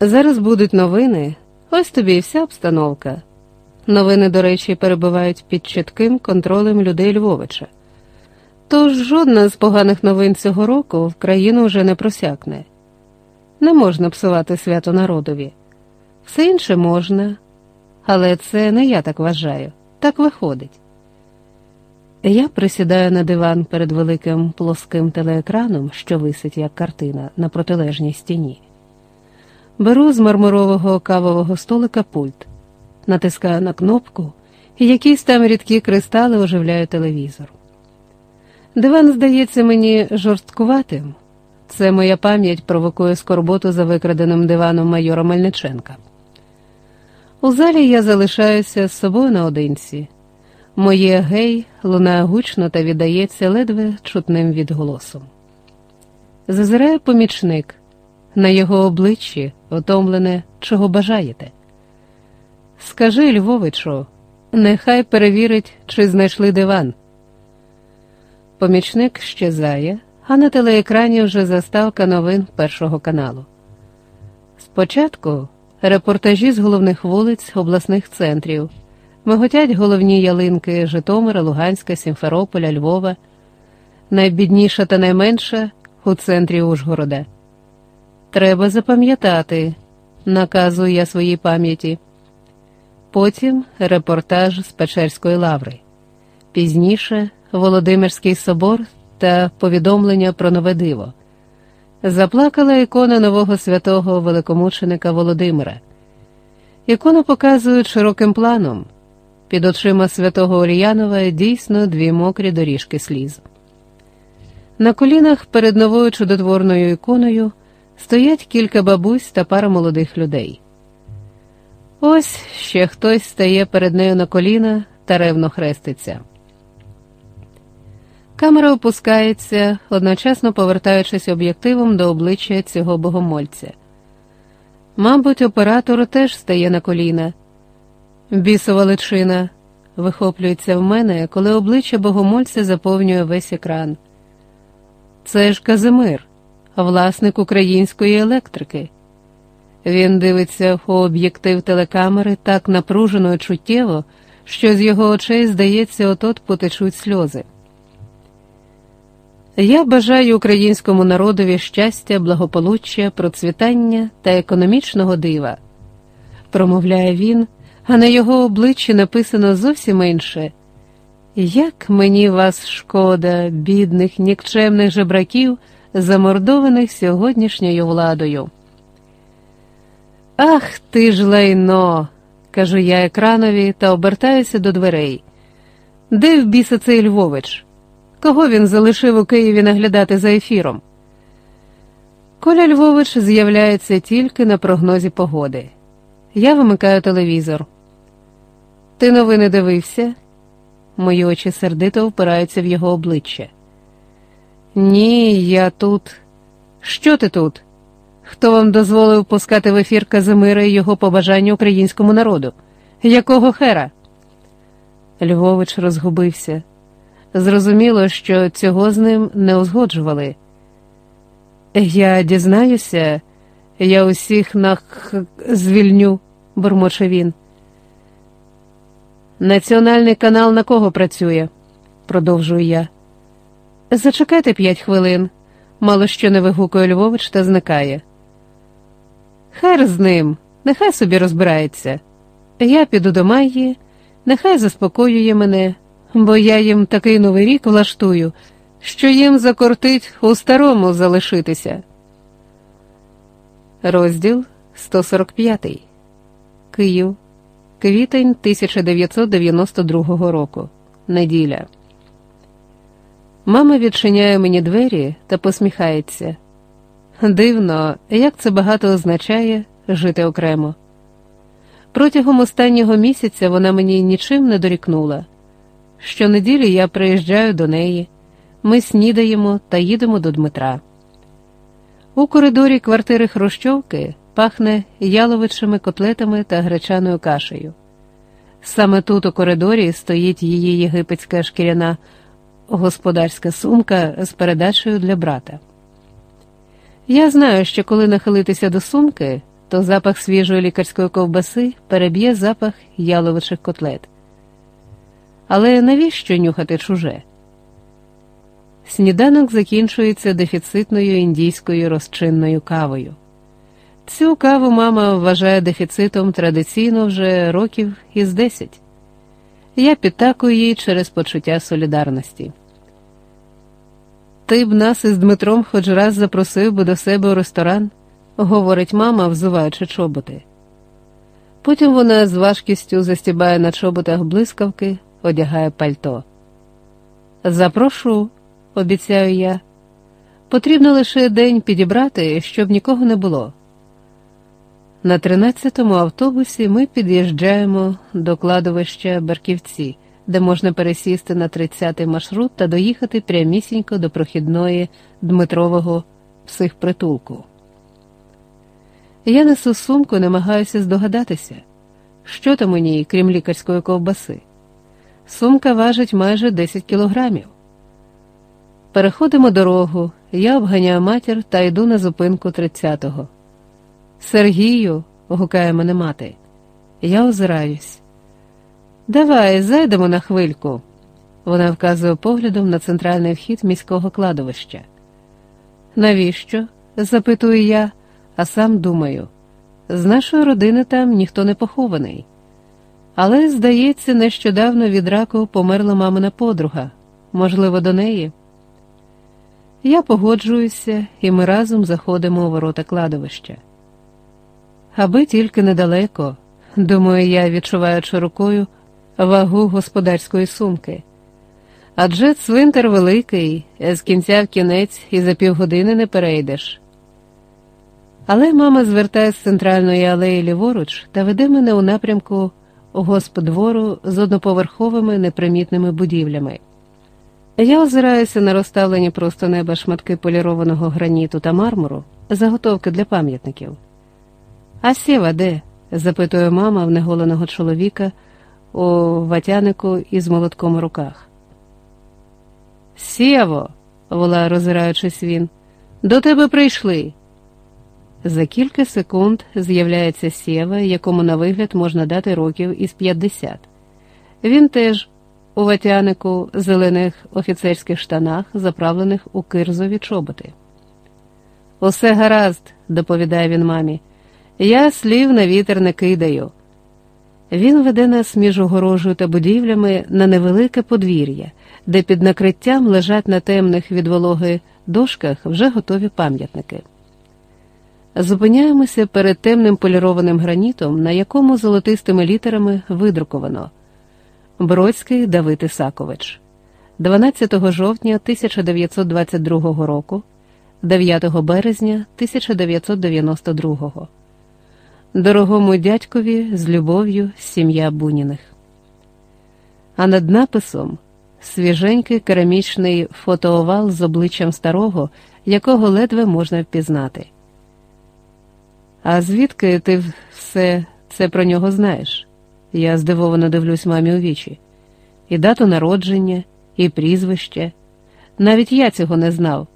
Зараз будуть новини, ось тобі і вся обстановка. Новини, до речі, перебувають під чітким контролем людей Львовича. Тож жодна з поганих новин цього року в країну вже не просякне. Не можна псувати свято народові. Все інше можна, але це не я так вважаю, так виходить. Я присідаю на диван перед великим плоским телеекраном, що висить як картина на протилежній стіні. Беру з мармурового кавового столика пульт, натискаю на кнопку, і якісь там рідкі кристали оживляють телевізор. Диван здається мені жорсткуватим. Це моя пам'ять провокує скорботу за викраденим диваном майора Мельниченка. У залі я залишаюся з собою наодинці. Моє гей лунає гучно та віддається ледве чутним відголосом. Зазирає помічник, на його обличчі, отомлене, чого бажаєте. Скажи Львовичу, нехай перевірить, чи знайшли диван. Помічник щезає, а на телеекрані вже заставка новин Першого каналу. Спочатку репортажі з головних вулиць обласних центрів, миготять головні ялинки Житомира, Луганська, Сімферополя, Львова, найбідніша та найменша у центрі Ужгорода. Треба запам'ятати, наказую я своїй пам'яті. Потім репортаж з Печерської лаври. Пізніше Володимирський собор та повідомлення про нове диво. Заплакала ікона нового святого великомученика Володимира. Ікону показують широким планом. Під очима святого Оріянова дійсно дві мокрі доріжки сліз. На колінах перед новою чудотворною іконою стоять кілька бабусь та пара молодих людей. Ось ще хтось стає перед нею на коліна та ревно хреститься. Камера опускається, одночасно повертаючись об'єктивом до обличчя цього богомольця. Мабуть, оператор теж стає на коліна. Бісова личина вихоплюється в мене, коли обличчя богомольця заповнює весь екран. Це ж Казимир, власник української електрики. Він дивиться у об'єктив телекамери так напружено і чуттєво, що з його очей, здається, отот потечуть сльози. Я бажаю українському народові щастя, благополуччя, процвітання та економічного дива, промовляє він, а на його обличчі написано зовсім інше. Як мені вас шкода, бідних, нікчемних жебраків, замордованих сьогоднішньою владою. Ах ти ж лайно, кажу я екранові та обертаюся до дверей. Де в біса цей Львович? Кого він залишив у Києві наглядати за ефіром? Коля Львович з'являється тільки на прогнозі погоди. Я вимикаю телевізор. Ти новини дивився? Мої очі сердито впираються в його обличчя. Ні, я тут. Що ти тут? Хто вам дозволив пускати в ефір Казимира і його побажання українському народу? Якого хера? Львович розгубився. Зрозуміло, що цього з ним не узгоджували. Я дізнаюся, я усіх нах звільню, бурмоче він. Національний канал на кого працює? продовжую я. Зачекайте п'ять хвилин, мало що не вигукує Львович та зникає. Хер з ним, нехай собі розбирається. Я піду до Майї, нехай заспокоює мене, бо я їм такий новий рік влаштую, що їм закортить у старому залишитися. Розділ 145 Київ. Квітень 1992 року. Неділя. Мама відчиняє мені двері та посміхається. Дивно, як це багато означає жити окремо. Протягом останнього місяця вона мені нічим не дорікнула. Щонеділі я приїжджаю до неї, ми снідаємо та їдемо до Дмитра. У коридорі квартири Хрущовки пахне яловичими котлетами та гречаною кашею. Саме тут у коридорі стоїть її єгипетська шкіряна господарська сумка з передачею для брата. Я знаю, що коли нахилитися до сумки, то запах свіжої лікарської ковбаси переб'є запах яловичих котлет. Але навіщо нюхати чуже? Сніданок закінчується дефіцитною індійською розчинною кавою. Цю каву мама вважає дефіцитом традиційно вже років із десять. Я підтакую їй через почуття солідарності. Ти б нас із Дмитром хоч раз запросив би до себе у ресторан, говорить мама, взуваючи чоботи. Потім вона з важкістю застібає на чоботах блискавки, одягає пальто. Запрошу, обіцяю я. Потрібно лише день підібрати, щоб нікого не було. На 13-му автобусі ми під'їжджаємо до кладовища Барківці, де можна пересісти на 30-й маршрут та доїхати прямісінько до прохідної Дмитрового психпритулку. Я несу сумку, намагаюся здогадатися, що там у ній, крім лікарської ковбаси. Сумка важить майже 10 кілограмів. Переходимо дорогу, я обганяю матір та йду на зупинку 30-го. Сергію, гукає мене мати, я озираюсь. Давай, зайдемо на хвильку. Вона вказує поглядом на центральний вхід міського кладовища. Навіщо? запитую я, а сам думаю, з нашої родини там ніхто не похований. Але, здається, нещодавно від раку померла мамина подруга, можливо, до неї. Я погоджуюся, і ми разом заходимо у ворота кладовища. Аби тільки недалеко, думаю я, відчуваючи рукою вагу господарської сумки. Адже цвинтар великий, з кінця в кінець і за півгодини не перейдеш. Але мама звертає з центральної алеї ліворуч та веде мене у напрямку господвору з одноповерховими непримітними будівлями. Я озираюся на розставлені просто неба шматки полірованого граніту та мармуру, заготовки для пам'ятників. А сєва де? запитує мама в неголеного чоловіка у ватянику із молотком у руках. Сєво, волає, роззираючись він, до тебе прийшли. За кілька секунд з'являється сєва, якому на вигляд можна дати років із 50. Він теж у ватянику зелених офіцерських штанах, заправлених у кирзові чоботи. Усе гаразд, доповідає він мамі. Я слів на вітер не кидаю. Він веде нас між огорожею та будівлями на невелике подвір'я, де під накриттям лежать на темних від вологи дошках вже готові пам'ятники. Зупиняємося перед темним полірованим гранітом, на якому золотистими літерами видруковано Бродський Давид Ісакович, 12 жовтня 1922 року, 9 березня 1992 Дорогому дядькові з любов'ю сім'я Буніних. А над написом свіженький керамічний фотоовал з обличчям старого, якого ледве можна впізнати. А звідки ти все це про нього знаєш? Я здивовано дивлюсь мамі у вічі. І дату народження, і прізвище. Навіть я цього не знав.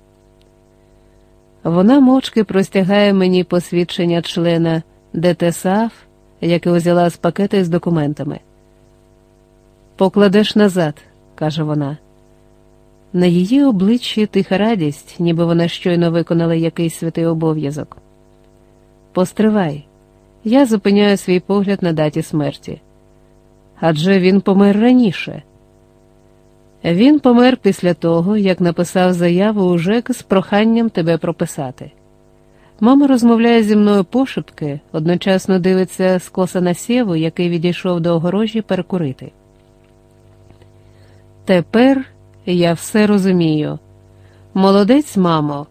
Вона мовчки простягає мені посвідчення члена ДТСАФ, яке узяла з пакета з документами. Покладеш назад, каже вона. На її обличчі тиха радість, ніби вона щойно виконала якийсь святий обов'язок. Постривай, я зупиняю свій погляд на даті смерті. Адже він помер раніше. Він помер після того, як написав заяву у ЖЕК з проханням тебе прописати. Мама розмовляє зі мною пошепки, одночасно дивиться скоса на сєву, який відійшов до огорожі перекурити. Тепер я все розумію. Молодець, мамо,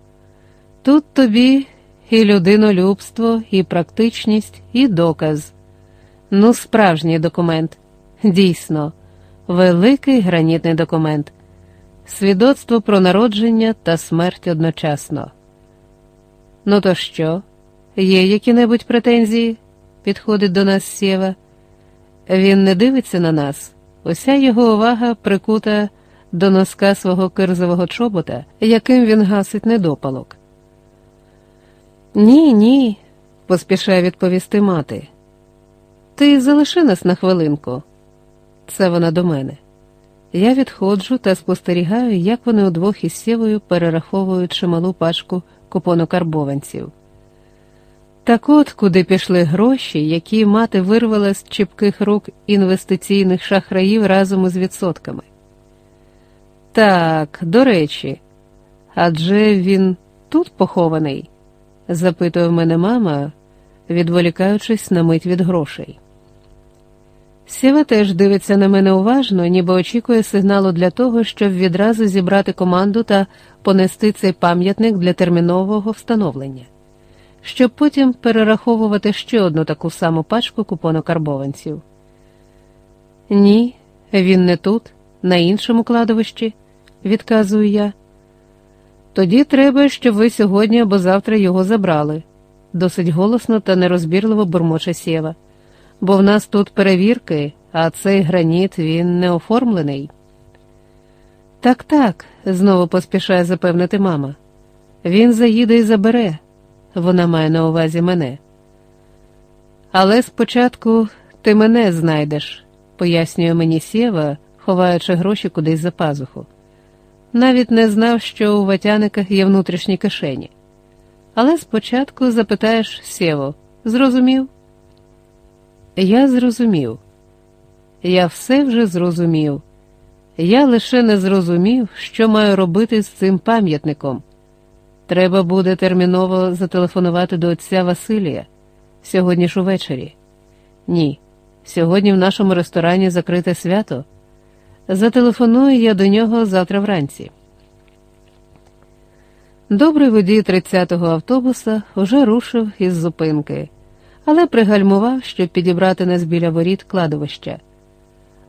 тут тобі і людинолюбство, і практичність, і доказ. Ну, справжній документ. Дійсно, великий гранітний документ, свідоцтво про народження та смерть одночасно. Ну, то що? Є які-небудь претензії? підходить до нас Сєва. Він не дивиться на нас, уся його увага прикута до носка свого кирзового чобота, яким він гасить недопалок. Ні, ні, поспішає відповісти мати. Ти залиши нас на хвилинку. Це вона до мене. Я відходжу та спостерігаю, як вони удвох із сєвою перераховують чималу пачку купонокарбованців. Так от куди пішли гроші, які мати вирвала з чіпких рук інвестиційних шахраїв разом із відсотками. Так, до речі, адже він тут похований? запитує мене мама, відволікаючись на мить від грошей. Сєва теж дивиться на мене уважно, ніби очікує сигналу для того, щоб відразу зібрати команду та понести цей пам'ятник для термінового встановлення, щоб потім перераховувати ще одну таку саму пачку купонокарбованців. Ні, він не тут, на іншому кладовищі, відказую я. Тоді треба, щоб ви сьогодні або завтра його забрали, досить голосно та нерозбірливо бурмоче сєва бо в нас тут перевірки, а цей граніт він не оформлений. Так, так, знову поспішає запевнити мама. Він заїде і забере, вона має на увазі мене. Але спочатку ти мене знайдеш, пояснює мені Сєва, ховаючи гроші кудись за пазуху. Навіть не знав, що у ватяниках є внутрішні кишені. Але спочатку запитаєш Сєво, зрозумів? Я зрозумів. Я все вже зрозумів. Я лише не зрозумів, що маю робити з цим пам'ятником. Треба буде терміново зателефонувати до отця Василія сьогодні ж увечері. Ні, сьогодні в нашому ресторані закрите свято. Зателефоную я до нього завтра вранці. Добрий водій 30-го автобуса вже рушив із зупинки але пригальмував, щоб підібрати нас біля воріт кладовища.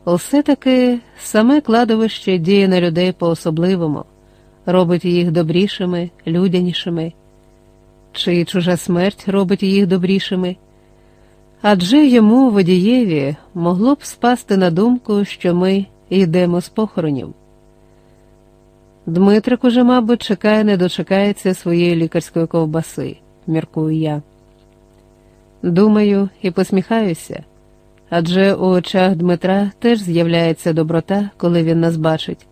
Усе таки саме кладовище діє на людей по-особливому, робить їх добрішими, людянішими, чи чужа смерть робить їх добрішими. Адже йому, водієві, могло б спасти на думку, що ми йдемо з похоронів. Дмитрик уже, мабуть, чекає, не дочекається своєї лікарської ковбаси, міркую я. Думаю і посміхаюся, адже у очах Дмитра теж з'являється доброта, коли він нас бачить,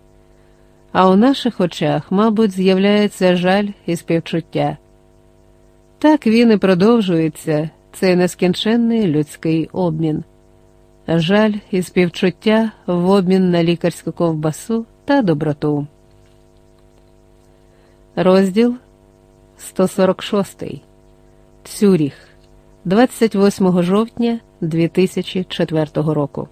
а у наших очах, мабуть, з'являється жаль і співчуття. Так він і продовжується, цей нескінченний людський обмін, жаль і співчуття в обмін на лікарську ковбасу та доброту. Розділ 146 Цюріх 28 жовтня 2004 року.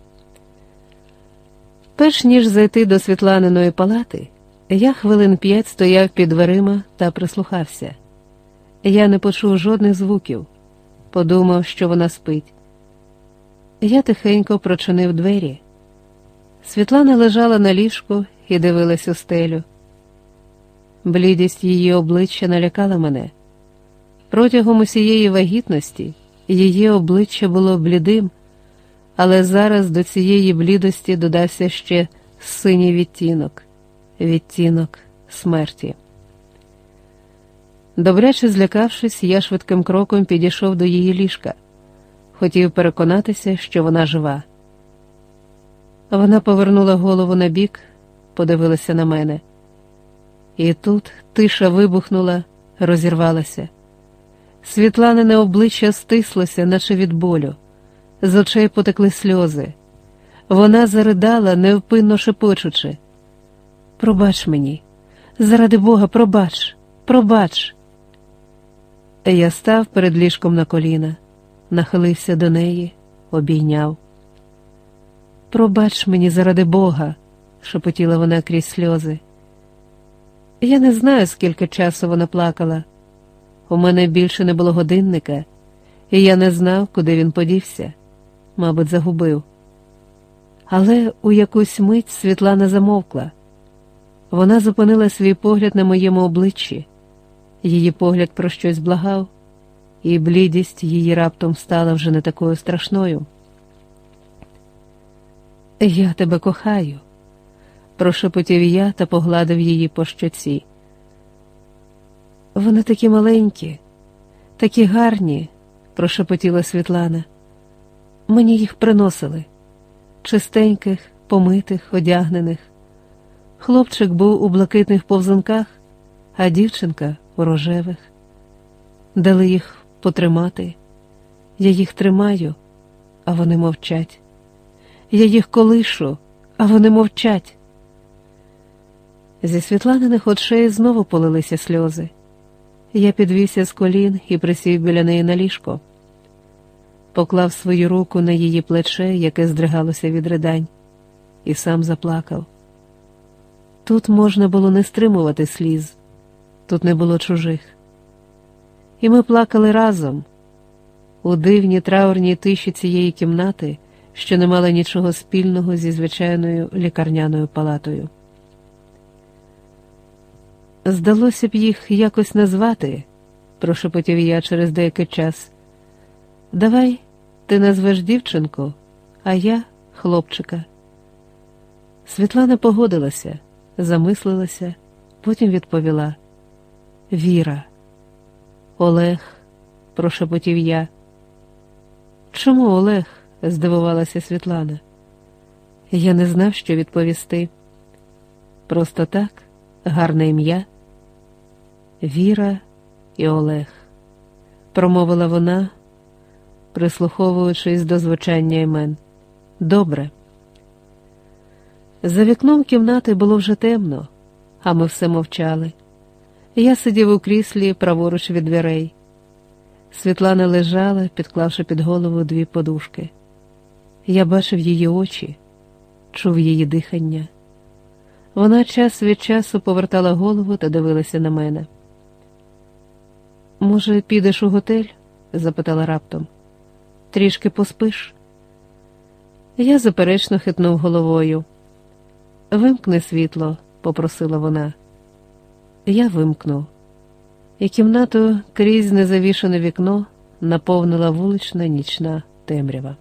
Перш ніж зайти до Світланиної палати, я хвилин п'ять стояв під дверима та прислухався. Я не почув жодних звуків, подумав, що вона спить. Я тихенько прочинив двері. Світлана лежала на ліжку і дивилась у стелю. Блідість її обличчя налякала мене. Протягом усієї вагітності її обличчя було блідим, але зараз до цієї блідості додався ще синій відтінок, відтінок смерті. Добряче злякавшись, я швидким кроком підійшов до її ліжка, хотів переконатися, що вона жива. Вона повернула голову на бік, подивилася на мене, і тут тиша вибухнула, розірвалася. Світланине обличчя стислося, наче від болю, з очей потекли сльози. Вона заридала, невпинно шепочучи. Пробач мені, заради Бога, пробач, пробач. Я став перед ліжком на коліна, нахилився до неї, обійняв. Пробач мені заради Бога, шепотіла вона крізь сльози. Я не знаю, скільки часу вона плакала. У мене більше не було годинника, і я не знав, куди він подівся, мабуть, загубив. Але у якусь мить Світлана замовкла. Вона зупинила свій погляд на моєму обличчі, її погляд про щось благав, і блідість її раптом стала вже не такою страшною. Я тебе кохаю, прошепотів я та погладив її по щоці. Вони такі маленькі, такі гарні, прошепотіла Світлана. Мені їх приносили чистеньких, помитих, одягнених. Хлопчик був у блакитних повзунках, а дівчинка у рожевих. Дали їх потримати. Я їх тримаю, а вони мовчать. Я їх колишу, а вони мовчать. Зі Світланиних очей знову полилися сльози. Я підвівся з колін і присів біля неї на ліжко, поклав свою руку на її плече, яке здригалося від ридань, і сам заплакав. Тут можна було не стримувати сліз, тут не було чужих. І ми плакали разом у дивній траурній тиші цієї кімнати, що не мала нічого спільного зі звичайною лікарняною палатою. Здалося б їх якось назвати, прошепотів я через деякий час. Давай ти назвеш дівчинку, а я хлопчика. Світлана погодилася, замислилася, потім відповіла Віра, Олег, прошепотів я. Чому Олег? здивувалася Світлана. Я не знав, що відповісти. Просто так, гарне ім'я. Віра і Олег, промовила вона, прислуховуючись до звучання імен. Добре. За вікном кімнати було вже темно, а ми все мовчали. Я сидів у кріслі праворуч від дверей. Світлана лежала, підклавши під голову дві подушки. Я бачив її очі, чув її дихання. Вона час від часу повертала голову та дивилася на мене. Може, підеш у готель? запитала раптом. Трішки поспиш? Я заперечно хитнув головою. Вимкни світло, попросила вона. Я вимкнув, і кімнату крізь незавішане вікно наповнила вулична нічна темрява.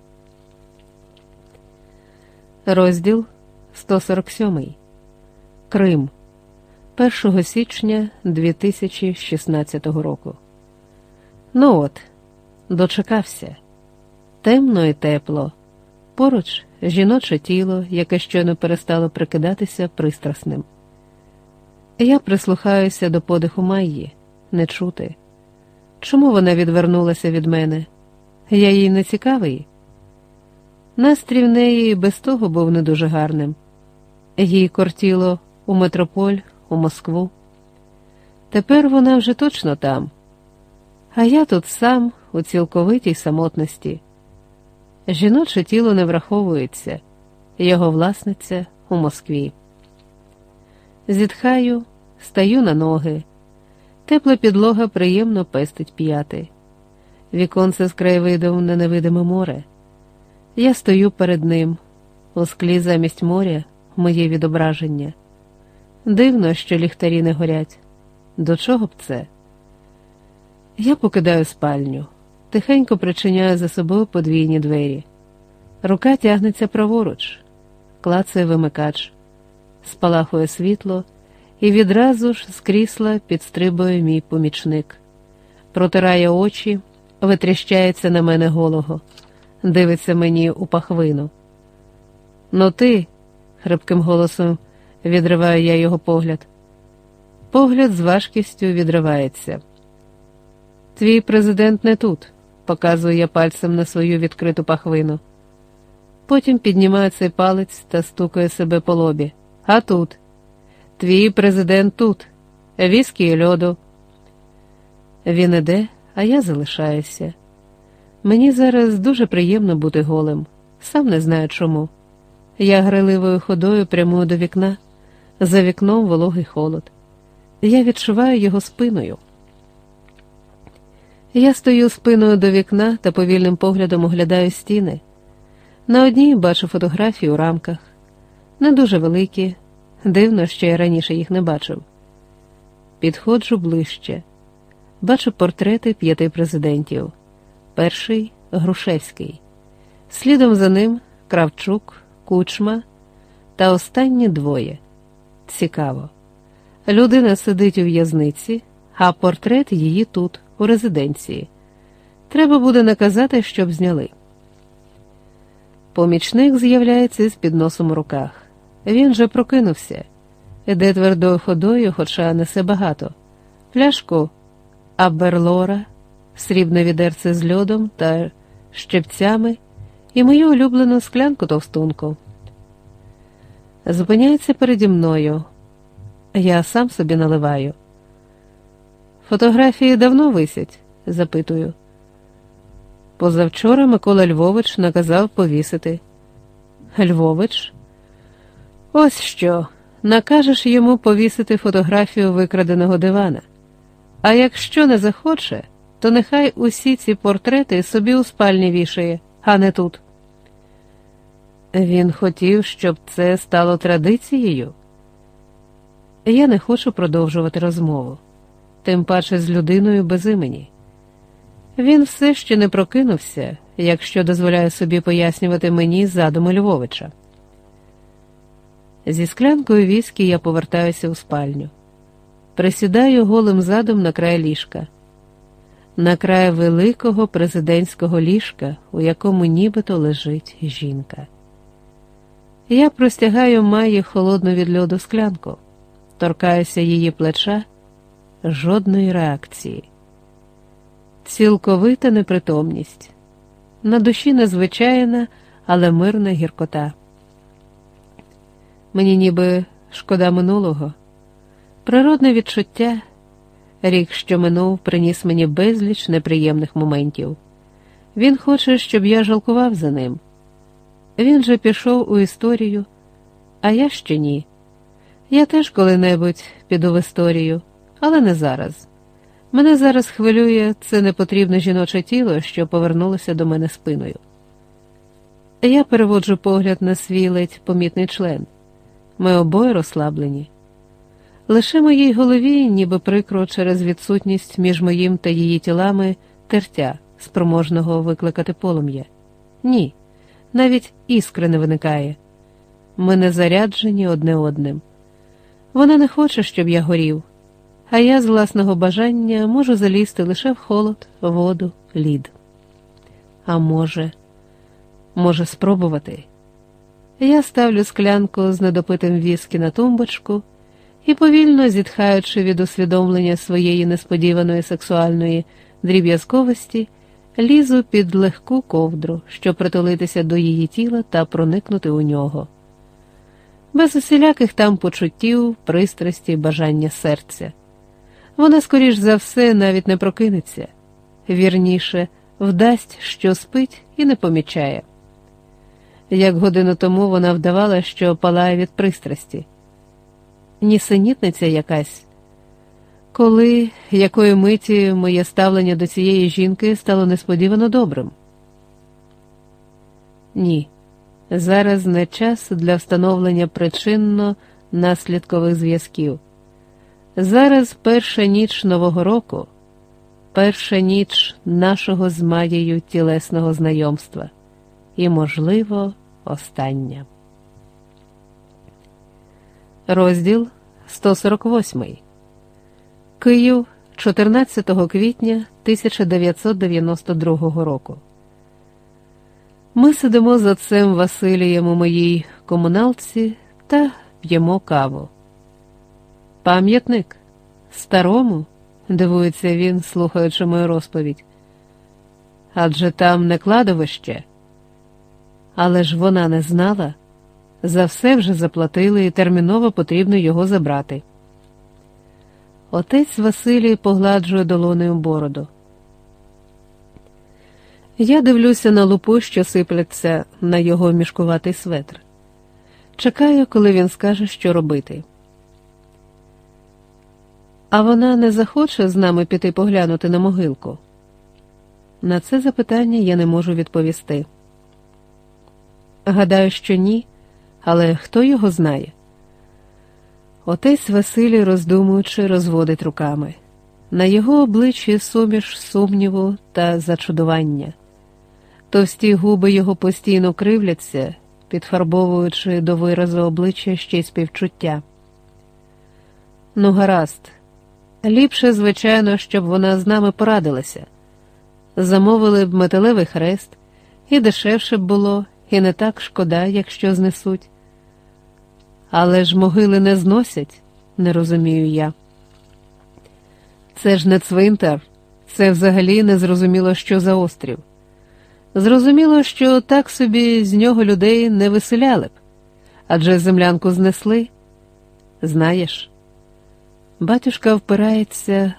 Розділ 147. Крим 1 січня 2016 року. Ну от, дочекався. Темно і тепло. Поруч жіноче тіло, яке щойно перестало прикидатися пристрасним. Я прислухаюся до подиху Майї, не чути. Чому вона відвернулася від мене? Я їй не цікавий. Настрій в неї без того був не дуже гарним. Їй кортіло у метрополь, у Москву. Тепер вона вже точно там, а я тут сам у цілковитій самотності. Жіноче тіло не враховується, його власниця у Москві. Зітхаю, стаю на ноги. Тепла підлога приємно пестить п'яти. Віконце з краєвидом на невидиме море. Я стою перед ним, у склі замість моря моє відображення. Дивно, що ліхтарі не горять. До чого б це? Я покидаю спальню, тихенько причиняю за собою подвійні двері. Рука тягнеться праворуч, клацає вимикач, спалахує світло, і відразу ж з крісла підстрибує мій помічник, протирає очі, витріщається на мене голого дивиться мені у пахвину. Ну ти, хрипким голосом відриваю я його погляд. Погляд з важкістю відривається. Твій президент не тут, показую я пальцем на свою відкриту пахвину. Потім піднімаю цей палець та стукає себе по лобі. А тут. Твій президент тут, віскі і льоду. Він іде, а я залишаюся. Мені зараз дуже приємно бути голим, сам не знаю чому. Я гриливою ходою прямую до вікна, за вікном вологий холод. Я відчуваю його спиною. Я стою спиною до вікна та повільним поглядом оглядаю стіни. На одній бачу фотографії у рамках, не дуже великі, дивно, що я раніше їх не бачив. Підходжу ближче, бачу портрети п'яти президентів. Перший Грушевський, слідом за ним Кравчук, Кучма та останні двоє. Цікаво. Людина сидить у в'язниці, а портрет її тут, у резиденції. Треба буде наказати, щоб зняли. Помічник з'являється з підносом у руках. Він же прокинувся, іде твердою ходою, хоча несе багато, пляшку аберлора, срібне відерце з льодом та щепцями і мою улюблену склянку товстунку. Зупиняється переді мною. Я сам собі наливаю. Фотографії давно висять? запитую. Позавчора Микола Львович наказав повісити. Львович? Ось що. Накажеш йому повісити фотографію викраденого дивана. А якщо не захоче, то нехай усі ці портрети собі у спальні вішає, а не тут. Він хотів, щоб це стало традицією. Я не хочу продовжувати розмову, тим паче з людиною без імені. Він все ще не прокинувся, якщо дозволяє собі пояснювати мені задуми Львовича. Зі склянкою віскі я повертаюся у спальню, присідаю голим задом на край ліжка, на край великого президентського ліжка, у якому нібито лежить жінка. Я простягаю Майї холодну від льоду склянку, торкаюся її плеча, жодної реакції. Цілковита непритомність. На душі незвичайна, але мирна гіркота. Мені ніби шкода минулого, природне відчуття, рік, що минув, приніс мені безліч неприємних моментів. Він хоче, щоб я жалкував за ним. Він же пішов у історію, а я ще ні. Я теж коли-небудь піду в історію, але не зараз. Мене зараз хвилює це непотрібне жіноче тіло, що повернулося до мене спиною. Я переводжу погляд на свій ледь помітний член. Ми обоє розслаблені. Лише моїй голові, ніби прикро через відсутність між моїм та її тілами тертя, спроможного викликати полум'я. Ні, навіть іскри не виникає. Ми не заряджені одне одним. Вона не хоче, щоб я горів, а я з власного бажання можу залізти лише в холод, воду, лід. А може, може, спробувати. Я ставлю склянку з недопитим віскі на тумбочку і, повільно зітхаючи від усвідомлення своєї несподіваної сексуальної дріб'язковості, лізу під легку ковдру, щоб притулитися до її тіла та проникнути у нього. Без усіляких там почуттів, пристрасті, бажання серця. Вона, скоріш за все, навіть не прокинеться, вірніше, вдасть, що спить, і не помічає. Як годину тому вона вдавала, що палає від пристрасті. Нісенітниця якась. Коли якої миті моє ставлення до цієї жінки стало несподівано добрим? Ні, зараз не час для встановлення причинно наслідкових зв'язків. Зараз перша ніч Нового року, перша ніч нашого з Маєю тілесного знайомства і, можливо, остання. Розділ 148 Київ 14 квітня 1992 року. Ми сидимо за цим Василієм у моїй комуналці та п'ємо каву. Пам'ятник старому, дивується він, слухаючи мою розповідь. Адже там не кладовище. Але ж вона не знала. За все вже заплатили і терміново потрібно його забрати. Отець Василій погладжує долонею бороду. Я дивлюся на лупу, що сипляться на його мішкуватий светр. Чекаю, коли він скаже, що робити. А вона не захоче з нами піти поглянути на могилку. На це запитання я не можу відповісти. Гадаю, що ні, але хто його знає? Отець Василій, роздумуючи, розводить руками. На його обличчі суміш сумніву та зачудування. Товсті губи його постійно кривляться, підфарбовуючи до виразу обличчя ще й співчуття. Ну, гаразд, ліпше, звичайно, щоб вона з нами порадилася. Замовили б металевий хрест, і дешевше б було, і не так шкода, якщо знесуть. Але ж могили не зносять, не розумію я. Це ж не цвинтар, це взагалі не зрозуміло, що за острів. Зрозуміло, що так собі з нього людей не виселяли б, адже землянку знесли. Знаєш, батюшка впирається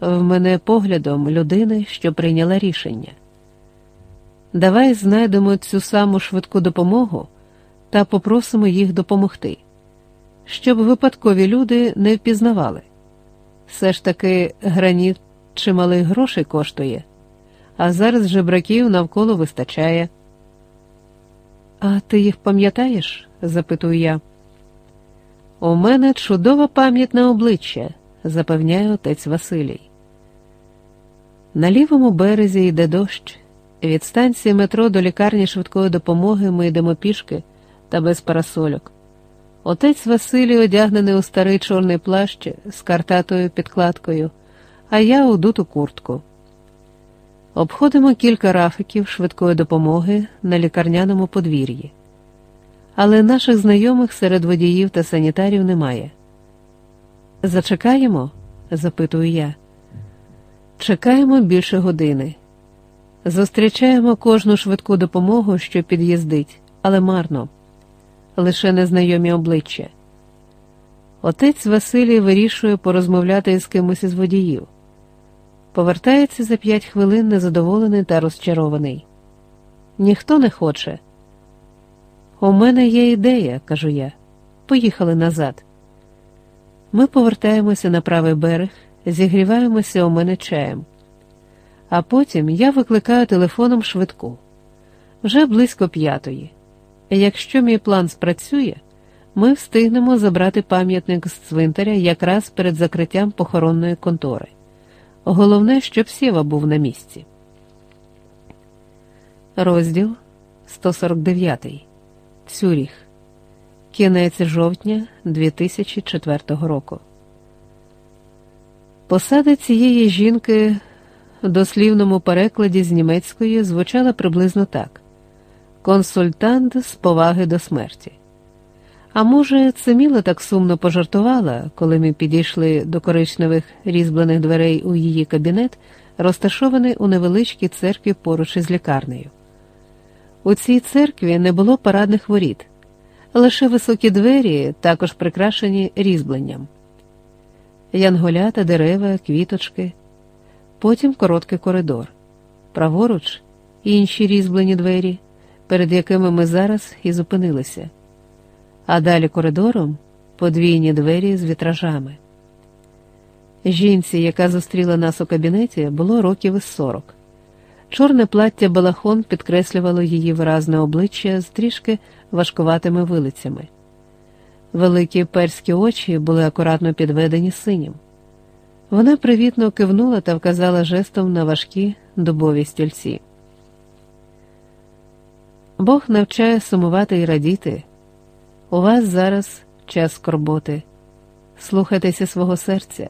в мене поглядом людини, що прийняла рішення. Давай знайдемо цю саму швидку допомогу та попросимо їх допомогти, щоб випадкові люди не впізнавали. Все ж таки граніт чималих грошей коштує, а зараз жебраків навколо вистачає. А ти їх пам'ятаєш? запитую я. У мене чудова пам'ять на обличчя, запевняє отець Василій. На лівому березі йде дощ. Від станції метро до лікарні швидкої допомоги ми йдемо пішки та без парасольок. Отець Василій одягнений у старий чорний плащ з картатою підкладкою, а я у дуту куртку. Обходимо кілька рафиків швидкої допомоги на лікарняному подвір'ї, але наших знайомих серед водіїв та санітарів немає. Зачекаємо? запитую я. Чекаємо більше години. Зустрічаємо кожну швидку допомогу, що під'їздить, але марно, лише незнайомі обличчя. Отець Василій вирішує порозмовляти з кимось із водіїв. Повертається за п'ять хвилин незадоволений та розчарований. Ніхто не хоче. У мене є ідея, кажу я. Поїхали назад. Ми повертаємося на правий берег, зігріваємося у мене чаєм. А потім я викликаю телефоном швидку. Вже близько п'ятої. Якщо мій план спрацює, ми встигнемо забрати пам'ятник з цвинтаря якраз перед закриттям похоронної контори. Головне, щоб Сєва був на місці. Розділ 149. Цюріх. Кінець жовтня 2004 року. Посада цієї жінки в дослівному перекладі з німецької звучала приблизно так: консультант з поваги до смерті. А може, це Міла так сумно пожартувала, коли ми підійшли до коричневих різьблених дверей у її кабінет, розташований у невеличкій церкві поруч із лікарнею. У цій церкві не було парадних воріт, лише високі двері, також прикрашені різьбленням, янголята, дерева, квіточки, потім короткий коридор, праворуч інші різьблені двері, перед якими ми зараз і зупинилися. А далі коридором подвійні двері з вітражами. Жінці, яка зустріла нас у кабінеті, було років із сорок. Чорне плаття балахон підкреслювало її виразне обличчя з трішки важкуватими вилицями. Великі перські очі були акуратно підведені синім. Вона привітно кивнула та вказала жестом на важкі дубові стільці. Бог навчає сумувати і радіти. У вас зараз час скорботи. Слухайтеся свого серця,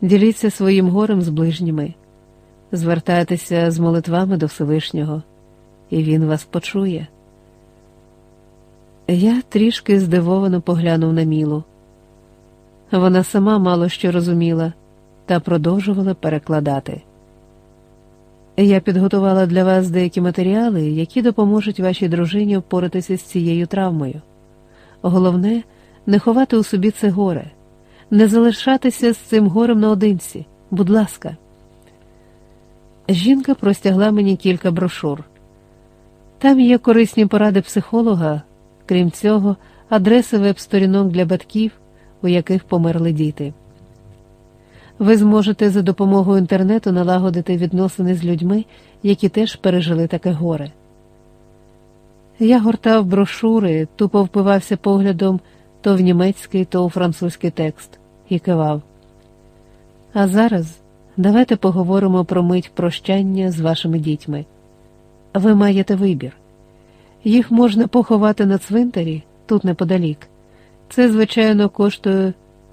діліться своїм горем з ближніми, звертайтеся з молитвами до Всевишнього, і Він вас почує. Я трішки здивовано поглянув на Мілу. Вона сама мало що розуміла та продовжувала перекладати. Я підготувала для вас деякі матеріали, які допоможуть вашій дружині впоратися з цією травмою. Головне не ховати у собі це горе, не залишатися з цим горем наодинці, будь ласка. Жінка простягла мені кілька брошур. Там є корисні поради психолога, крім цього, адреси веб-сторінок для батьків, у яких померли діти. Ви зможете за допомогою інтернету налагодити відносини з людьми, які теж пережили таке горе. Я гортав брошури, тупо впивався поглядом то в німецький, то у французький текст і кивав. А зараз давайте поговоримо про мить прощання з вашими дітьми. Ви маєте вибір. Їх можна поховати на цвинтарі тут неподалік. Це, звичайно, коштує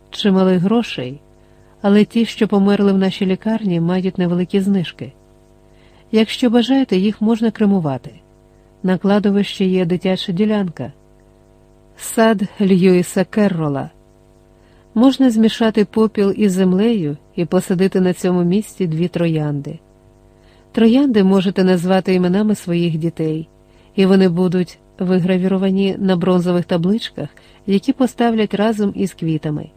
чималих грошей, але ті, що померли в нашій лікарні, мають невеликі знижки. Якщо бажаєте, їх можна кремувати. На кладовищі є дитяча ділянка, сад Льюіса Керрола. Можна змішати попіл із землею і посадити на цьому місці дві троянди. Троянди можете назвати іменами своїх дітей, і вони будуть вигравіровані на бронзових табличках, які поставлять разом із квітами.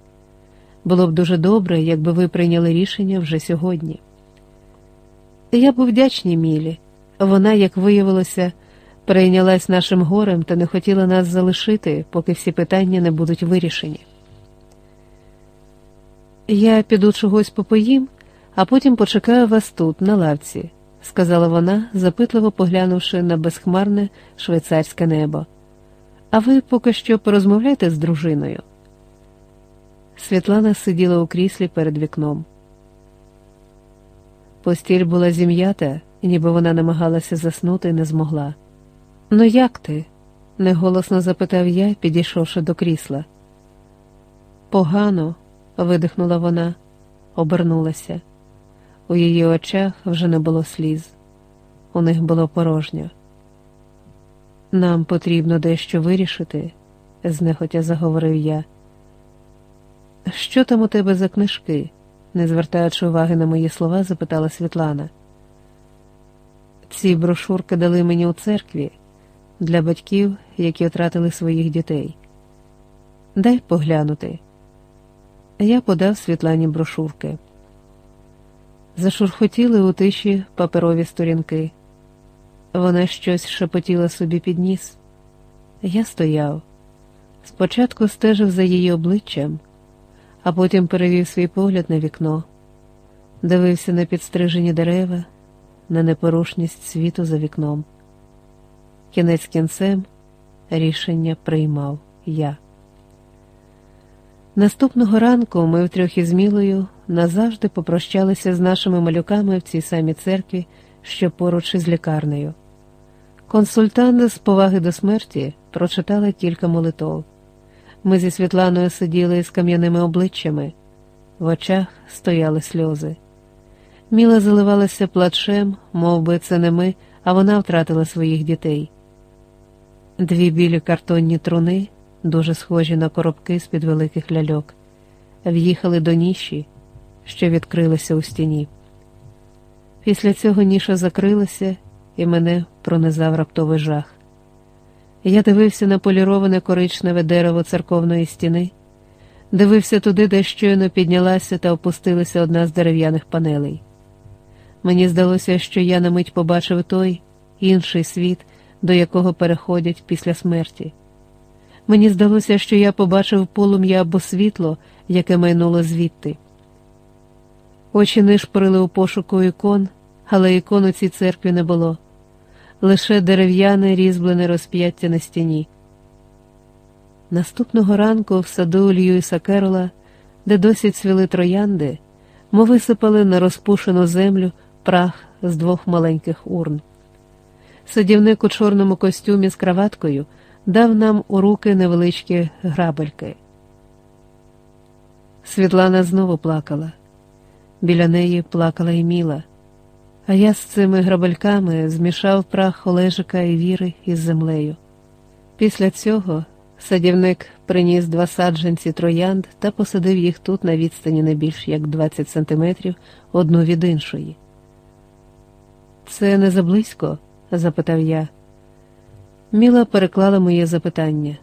Було б дуже добре, якби ви прийняли рішення вже сьогодні. Я був вдячний Мілі. Вона, як виявилося, перейнялась нашим горем та не хотіла нас залишити, поки всі питання не будуть вирішені. Я піду чогось попоїм, а потім почекаю вас тут, на лавці, сказала вона, запитливо поглянувши на безхмарне швейцарське небо. А ви поки що порозмовляйте з дружиною. Світлана сиділа у кріслі перед вікном. Постіль була зім'ята, ніби вона намагалася заснути і не змогла. Ну, як ти? неголосно запитав я, підійшовши до крісла. Погано, видихнула вона, обернулася. У її очах вже не було сліз, у них було порожньо. Нам потрібно дещо вирішити, знехотя заговорив я. Що там у тебе за книжки? не звертаючи уваги на мої слова, запитала Світлана. Ці брошурки дали мені у церкві для батьків, які втратили своїх дітей. Дай поглянути. Я подав Світлані брошурки. Зашурхотіли у тиші паперові сторінки. Вона щось шепотіла собі під ніс. Я стояв. Спочатку стежив за її обличчям а потім перевів свій погляд на вікно, дивився на підстрижені дерева, на непорушність світу за вікном. Кінець кінцем рішення приймав я. Наступного ранку ми втрьох із Мілою назавжди попрощалися з нашими малюками в цій самій церкві, що поруч із лікарнею. Консультант з поваги до смерті прочитала кілька молитов. Ми зі Світланою сиділи з кам'яними обличчями, в очах стояли сльози. Міла заливалася плачем, мов би це не ми, а вона втратила своїх дітей. Дві білі картонні труни, дуже схожі на коробки з під великих ляльок, в'їхали до ніші, що відкрилися у стіні. Після цього ніша закрилася, і мене пронизав раптовий жах. Я дивився на поліроване коричневе дерево церковної стіни, дивився туди, де щойно піднялася та опустилася одна з дерев'яних панелей. Мені здалося, що я на мить побачив той інший світ, до якого переходять після смерті. Мені здалося, що я побачив полум'я або світло, яке майнуло звідти. Очі нишпорили у пошуку ікон, але ікон у цій церкві не було лише дерев'яне різьблене розп'яття на стіні. Наступного ранку в саду Льюіса Керола, де досі цвіли троянди, ми висипали на розпушену землю прах з двох маленьких урн. Садівник у чорному костюмі з краваткою дав нам у руки невеличкі грабельки. Світлана знову плакала. Біля неї плакала і Міла а я з цими грабельками змішав прах Олежика і віри із землею. Після цього садівник приніс два саджанці троянд та посадив їх тут на відстані не більш як 20 сантиметрів одну від іншої. Це не заблизько? запитав я. Міла переклала моє запитання.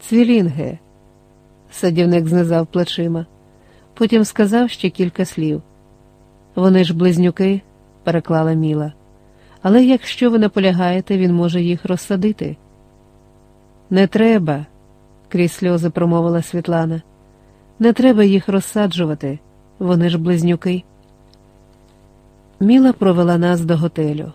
Цвілінге, садівник знизав плечима, потім сказав ще кілька слів. Вони ж близнюки, переклала Міла. Але якщо ви наполягаєте, він може їх розсадити. Не треба, крізь сльози промовила Світлана. Не треба їх розсаджувати, вони ж близнюки. Міла провела нас до готелю.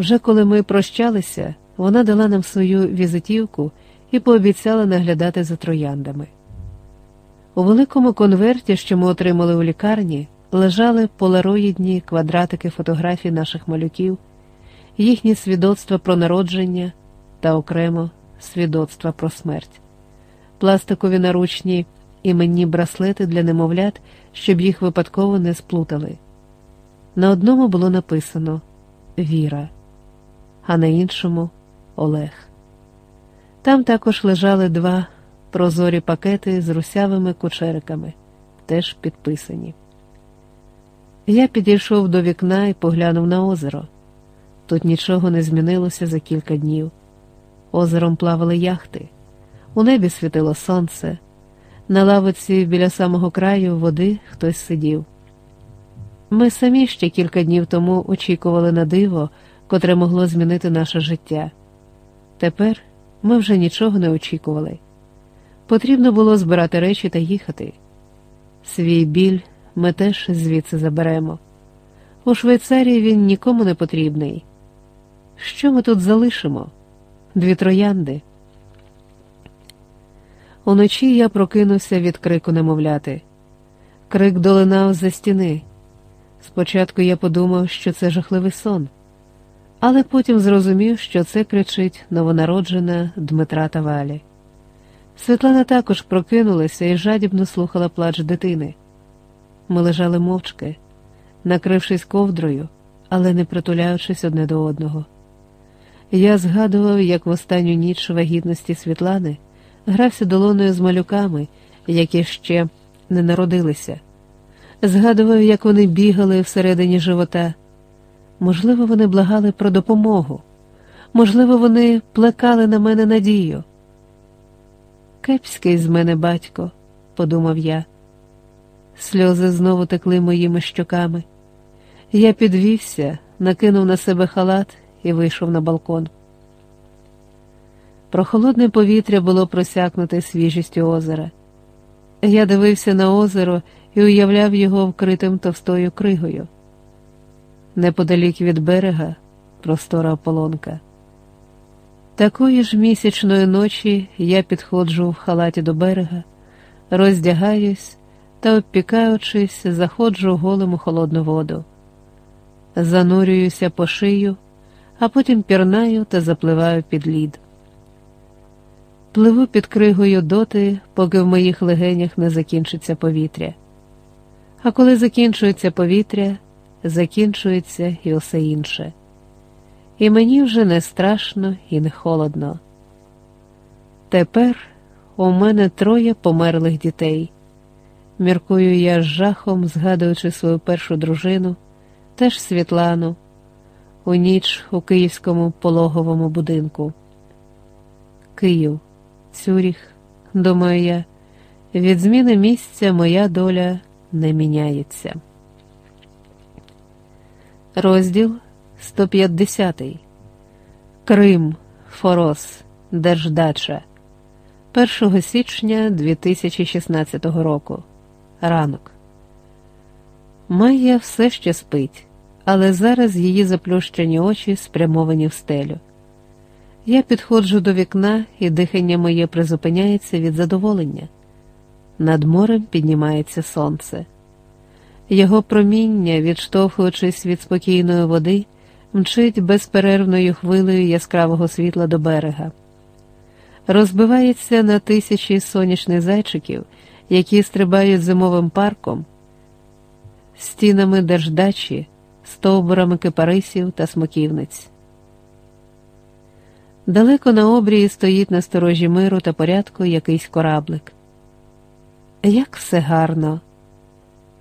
Вже коли ми прощалися, вона дала нам свою візитівку і пообіцяла наглядати за трояндами. У великому конверті, що ми отримали у лікарні, лежали полароїдні квадратики фотографій наших малюків, їхні свідоцтва про народження та окремо свідоцтва про смерть, пластикові наручні іменні браслети для немовлят, щоб їх випадково не сплутали. На одному було написано Віра, а на іншому Олег. Там також лежали два прозорі пакети з русявими кучериками, теж підписані. Я підійшов до вікна і поглянув на озеро. Тут нічого не змінилося за кілька днів. Озером плавали яхти, у небі світило сонце, на лавиці біля самого краю води хтось сидів. Ми самі ще кілька днів тому очікували на диво, котре могло змінити наше життя. Тепер ми вже нічого не очікували. Потрібно було збирати речі та їхати. Свій біль ми теж звідси заберемо. У Швейцарії він нікому не потрібний. Що ми тут залишимо? Дві троянди. Уночі я прокинувся від крику немовляти. Крик долинав за стіни. Спочатку я подумав, що це жахливий сон, але потім зрозумів, що це кричить новонароджена Дмитра та Валі. Світлана також прокинулася і жадібно слухала плач дитини. Ми лежали мовчки, накрившись ковдрою, але не притуляючись одне до одного. Я згадував, як в останню ніч вагітності Світлани грався долоною з малюками, які ще не народилися. Згадував, як вони бігали всередині живота. Можливо, вони благали про допомогу, можливо, вони плекали на мене надію. Кепський з мене батько, подумав я. Сльози знову текли моїми щоками. Я підвівся, накинув на себе халат і вийшов на балкон. Прохолодне повітря було просякнуте свіжістю озера. Я дивився на озеро і уявляв його вкритим товстою кригою. Неподалік від берега простора ополонка. Такої ж місячної ночі я підходжу в халаті до берега, роздягаюсь та, обпікаючись, заходжу голим у холодну воду, занурююся по шию, а потім пірнаю та запливаю під лід. Пливу під кригою доти, поки в моїх легенях не закінчиться повітря. А коли закінчується повітря, закінчується і усе інше. І мені вже не страшно і не холодно. Тепер у мене троє померлих дітей. Міркую я з жахом, згадуючи свою першу дружину, теж Світлану, у ніч у київському пологовому будинку. Київ, Цюріх, думаю я, від зміни місця моя доля не міняється. Розділ 150. Крим, Форос, Держдача. 1 січня 2016 року. Ранок. Майя все ще спить, але зараз її заплющені очі спрямовані в стелю. Я підходжу до вікна, і дихання моє призупиняється від задоволення. Над морем піднімається сонце. Його проміння, відштовхуючись від спокійної води, мчить безперервною хвилею яскравого світла до берега, розбивається на тисячі сонячних зайчиків, які стрибають зимовим парком, стінами держдачі, стовбурами кипарисів та смоківниць. Далеко на обрії стоїть на сторожі миру та порядку якийсь кораблик. Як все гарно!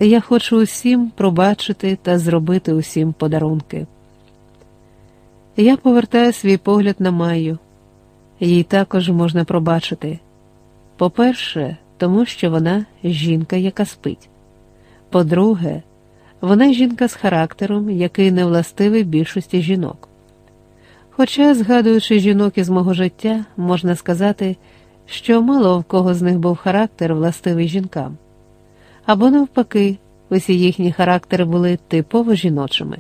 Я хочу усім пробачити та зробити усім подарунки. Я повертаю свій погляд на Майю. Їй також можна пробачити. По-перше, тому що вона жінка, яка спить. По-друге, вона жінка з характером, який не властивий більшості жінок. Хоча, згадуючи жінок із мого життя, можна сказати, що мало в кого з них був характер властивий жінкам. Або навпаки, усі їхні характери були типово жіночими.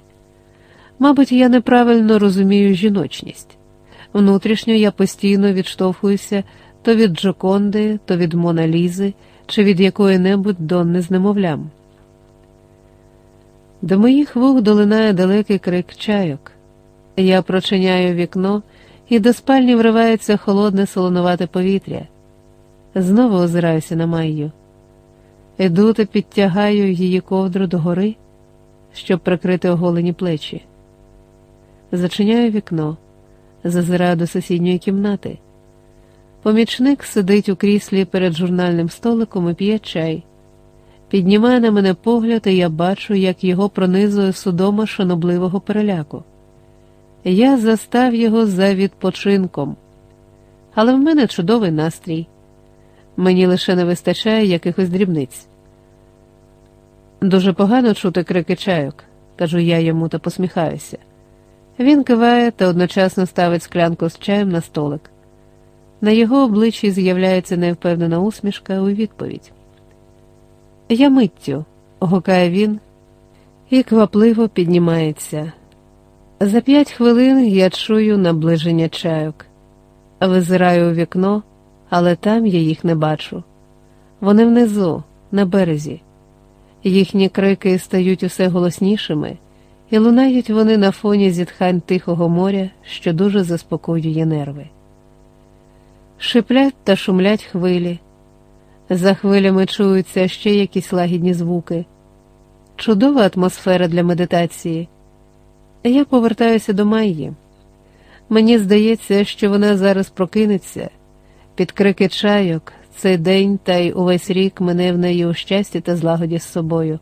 Мабуть, я неправильно розумію жіночність. Внутрішньо я постійно відштовхуюся то від Джоконди, то від Моналізи, чи від якої-небудь Донни з немовлям. До моїх вух долинає далекий крик чайок. Я прочиняю вікно, і до спальні вривається холодне солонувате повітря. Знову озираюся на Майю. Іду та підтягаю її ковдру догори. щоб прикрити оголені плечі. Зачиняю вікно, зазираю до сусідньої кімнати. Помічник сидить у кріслі перед журнальним столиком і п'є чай. Піднімає на мене погляд, і я бачу, як його пронизує судома шанобливого переляку. Я застав його за відпочинком, але в мене чудовий настрій. Мені лише не вистачає якихось дрібниць. Дуже погано чути крики чайок, кажу я йому та посміхаюся. Він киває та одночасно ставить склянку з чаєм на столик. На його обличчі з'являється невпевнена усмішка у відповідь. Я миттю, гукає він і квапливо піднімається. За п'ять хвилин я чую наближення чайок, визираю у вікно, але там я їх не бачу. Вони внизу, на березі. Їхні крики стають усе голоснішими, і лунають вони на фоні зітхань Тихого моря, що дуже заспокоює нерви. Шиплять та шумлять хвилі. За хвилями чуються ще якісь лагідні звуки. Чудова атмосфера для медитації. Я повертаюся до Майї. Мені здається, що вона зараз прокинеться. Під крики чайок цей день та й увесь рік мене в неї у щасті та злагоді з собою,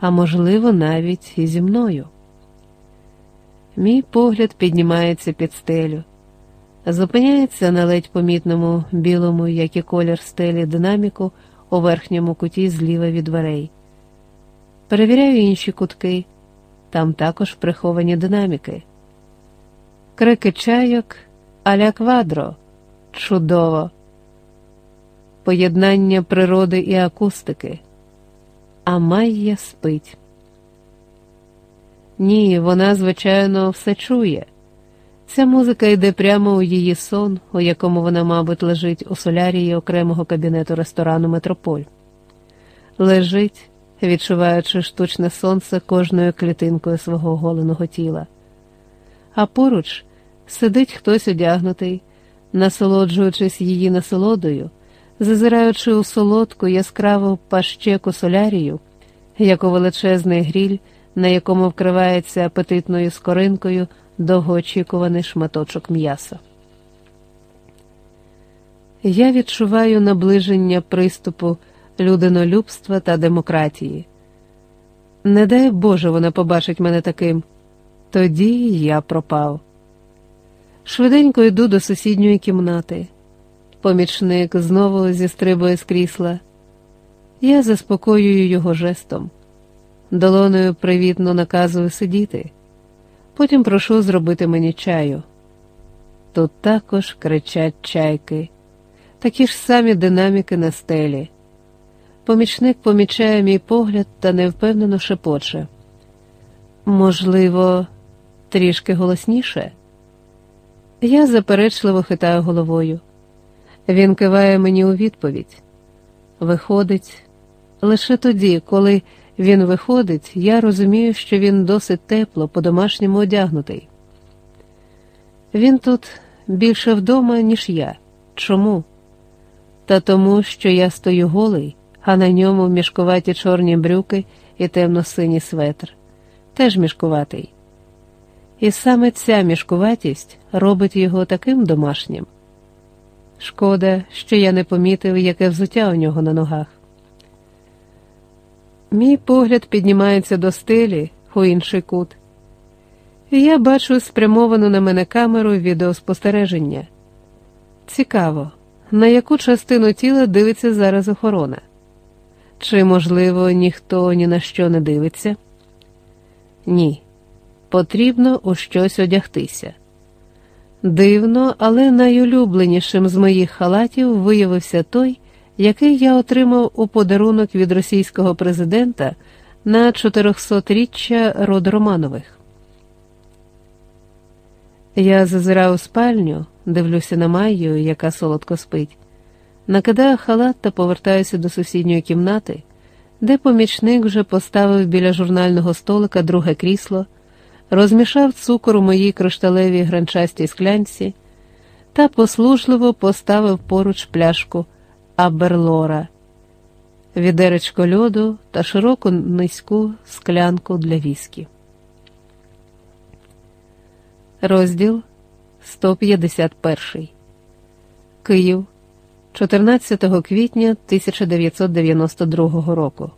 а можливо, навіть і зі мною. Мій погляд піднімається під стелю, зупиняється на ледь помітному білому, як і колір стелі, динаміку у верхньому куті зліва від дверей. Перевіряю інші кутки, там також приховані динаміки. Крики чайок аля квадро. Чудово! Поєднання природи і акустики. А Майя спить. Ні, вона, звичайно, все чує. Ця музика йде прямо у її сон, у якому вона, мабуть, лежить у солярії окремого кабінету ресторану Метрополь. Лежить, відчуваючи штучне сонце кожною клітинкою свого голеного тіла. А поруч сидить хтось одягнутий, насолоджуючись її насолодою, зазираючи у солодку яскраву пащеку солярію, як у величезний гріль, на якому вкривається апетитною скоринкою довгоочікуваний шматочок м'яса. Я відчуваю наближення приступу людинолюбства та демократії. Не дай Боже, вона побачить мене таким. Тоді я пропав. Швиденько йду до сусідньої кімнати. Помічник знову зістрибує з крісла. Я заспокоюю його жестом, долоною привітно наказую сидіти. Потім прошу зробити мені чаю. Тут також кричать чайки, такі ж самі динаміки на стелі. Помічник помічає мій погляд та невпевнено шепоче. Можливо, трішки голосніше. Я заперечливо хитаю головою. Він киває мені у відповідь. Виходить, лише тоді, коли він виходить, я розумію, що він досить тепло, по-домашньому одягнутий. Він тут більше вдома, ніж я. Чому? Та тому, що я стою голий, а на ньому мішкуваті чорні брюки і темно-синій светр, теж мішкуватий. І саме ця мішкуватість робить його таким домашнім. Шкода, що я не помітив, яке взуття у нього на ногах. Мій погляд піднімається до стелі у інший кут, я бачу спрямовану на мене камеру відеоспостереження. Цікаво, на яку частину тіла дивиться зараз охорона? Чи, можливо, ніхто ні на що не дивиться? Ні потрібно у щось одягтися. Дивно, але найулюбленішим з моїх халатів виявився той, який я отримав у подарунок від російського президента на 400-річчя роду Романових. Я зазираю спальню, дивлюся на Майю, яка солодко спить, накидаю халат та повертаюся до сусідньої кімнати, де помічник вже поставив біля журнального столика друге крісло розмішав цукор у моїй кришталевій гранчастій склянці та послужливо поставив поруч пляшку Аберлора. відеречко льоду та широку низьку склянку для віскі. Розділ 151 Київ 14 квітня 1992 року.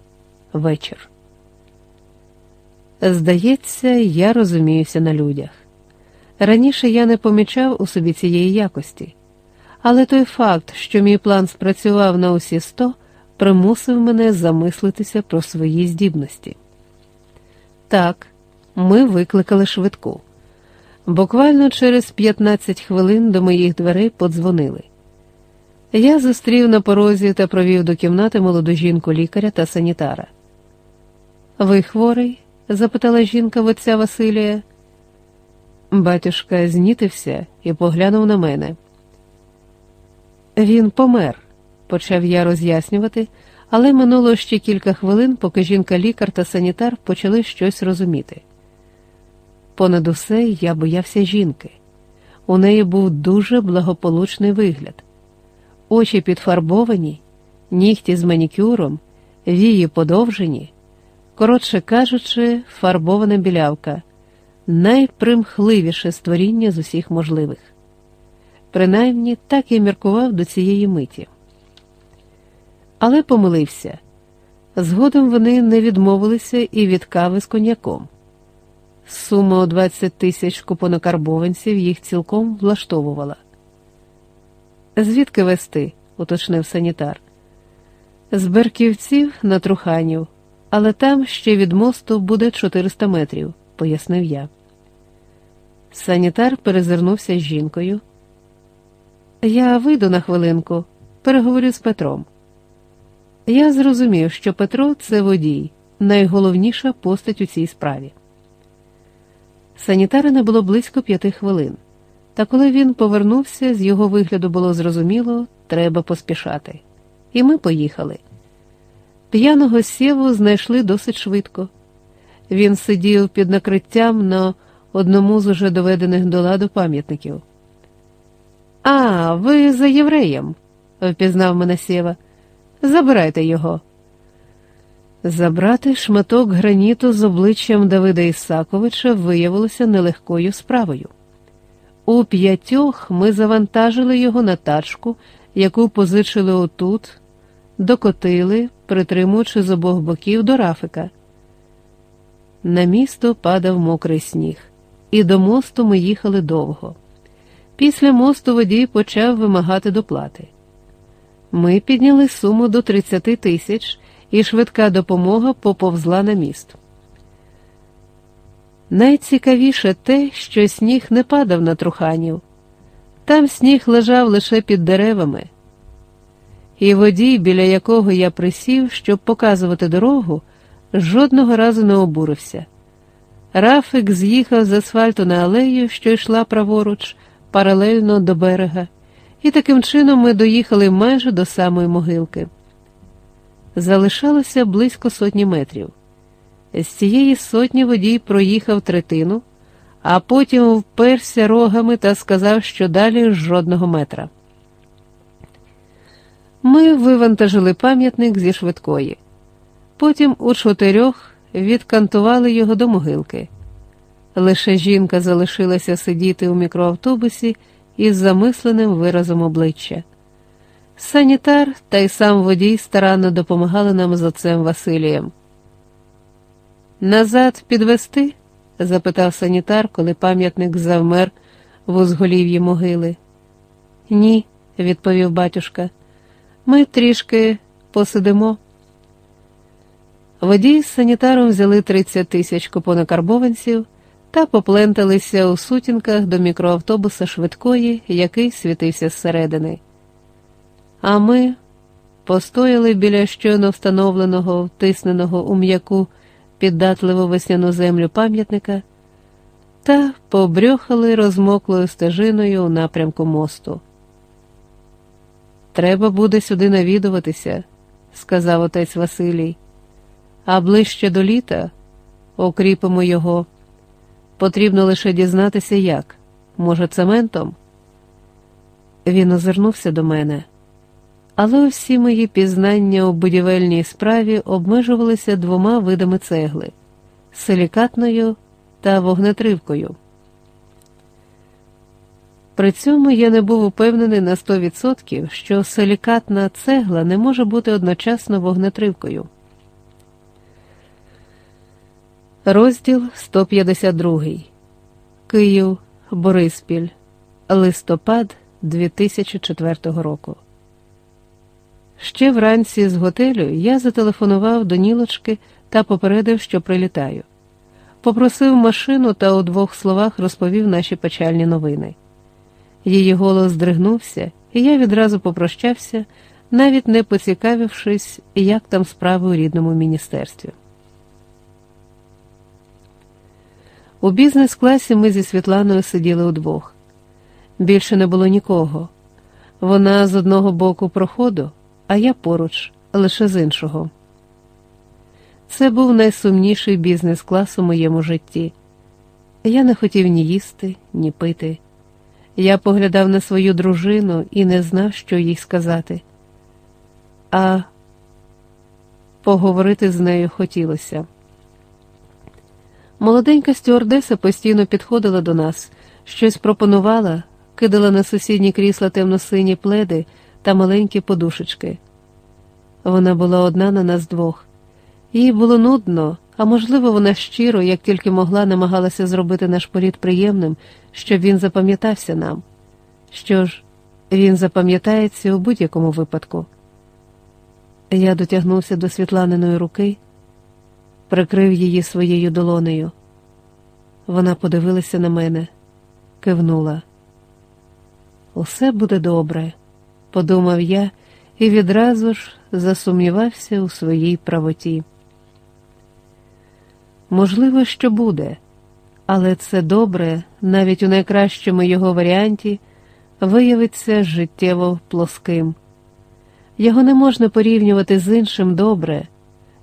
Вечір. Здається, я розуміюся на людях. Раніше я не помічав у собі цієї якості, але той факт, що мій план спрацював на усі сто, примусив мене замислитися про свої здібності. Так, ми викликали швидку. Буквально через 15 хвилин до моїх дверей подзвонили. Я зустрів на порозі та провів до кімнати молоду жінку лікаря та санітара. Ви хворий? Запитала жінка в отця Василія. Батюшка знітився і поглянув на мене. Він помер, почав я роз'яснювати, але минуло ще кілька хвилин, поки жінка-лікар та санітар почали щось розуміти. Понад усе я боявся жінки. У неї був дуже благополучний вигляд, очі підфарбовані, нігті з манікюром, вії подовжені, коротше кажучи, фарбована білявка, найпримхливіше створіння з усіх можливих. Принаймні так я міркував до цієї миті. Але помилився. Згодом вони не відмовилися і від кави з коньяком. Сума у 20 тисяч купонокарбованців їх цілком влаштовувала. Звідки вести? уточнив санітар. З Берківців на Труханів, але там ще від мосту буде 400 метрів, пояснив я. Санітар перезирнувся з жінкою. Я вийду на хвилинку, переговорю з Петром. Я зрозумів, що Петро це водій, найголовніша постать у цій справі. Санітара не було близько п'яти хвилин, та коли він повернувся, з його вигляду було зрозуміло, треба поспішати. І ми поїхали. П'яного сєву знайшли досить швидко. Він сидів під накриттям на одному з уже доведених до ладу пам'ятників. А, ви за євреєм, впізнав мене сєва. Забирайте його. Забрати шматок граніту з обличчям Давида Ісаковича виявилося нелегкою справою. У п'ятьох ми завантажили його на тачку, яку позичили отут, докотили, притримуючи з обох боків до рафика. На місто падав мокрий сніг, і до мосту ми їхали довго. Після мосту водій почав вимагати доплати. Ми підняли суму до 30 тисяч і швидка допомога поповзла на міст. Найцікавіше те, що сніг не падав на труханів, там сніг лежав лише під деревами, і водій, біля якого я присів, щоб показувати дорогу, жодного разу не обурився. Рафик з'їхав з асфальту на алею, що йшла праворуч, паралельно до берега, і таким чином ми доїхали майже до самої могилки залишалося близько сотні метрів. З цієї сотні водій проїхав третину, а потім вперся рогами та сказав, що далі жодного метра. Ми вивантажили пам'ятник зі швидкої. Потім у чотирьох відкантували його до могилки. Лише жінка залишилася сидіти у мікроавтобусі із замисленим виразом обличчя. Санітар та й сам водій старанно допомагали нам з отцем Василієм. Назад підвести? запитав санітар, коли пам'ятник завмер в узголів'ї могили. Ні, відповів батюшка. Ми трішки посидимо. Водій з санітаром взяли 30 тисяч купонокарбованців та попленталися у сутінках до мікроавтобуса швидкої, який світився зсередини. А ми постояли біля щойно встановленого, втисненого у м'яку піддатливу весняну землю пам'ятника та побрьохали розмоклою стежиною у напрямку мосту. Треба буде сюди навідуватися, сказав отець Василій, а ближче до літа окріпимо його. Потрібно лише дізнатися, як. Може, цементом? Він озирнувся до мене Але всі мої пізнання у будівельній справі обмежувалися двома видами цегли силікатною та вогнетривкою. При цьому я не був упевнений на 100%, що силікатна цегла не може бути одночасно вогнетривкою. Розділ 152 Київ Бориспіль Листопад 2004 року. Ще вранці з готелю я зателефонував до Нілочки та попередив, що прилітаю. Попросив машину та у двох словах розповів наші печальні новини. Її голос здригнувся, і я відразу попрощався, навіть не поцікавившись, як там справи у рідному міністерстві. У бізнес-класі ми зі Світланою сиділи удвох. Більше не було нікого. Вона з одного боку проходу, а я поруч, лише з іншого. Це був найсумніший бізнес-клас у моєму житті. Я не хотів ні їсти, ні пити. Я поглядав на свою дружину і не знав, що їй сказати. А поговорити з нею хотілося. Молоденька стюардеса постійно підходила до нас, щось пропонувала, кидала на сусідні крісла темно-сині пледи та маленькі подушечки. Вона була одна на нас двох. Їй було нудно, а можливо, вона щиро, як тільки могла, намагалася зробити наш політ приємним, щоб він запам'ятався нам. Що ж, він запам'ятається у будь-якому випадку. Я дотягнувся до Світланиної руки, прикрив її своєю долонею. Вона подивилася на мене, кивнула. Усе буде добре, подумав я і відразу ж засумнівався у своїй правоті. Можливо, що буде, але це добре, навіть у найкращому його варіанті, виявиться життєво плоским. Його не можна порівнювати з іншим добре,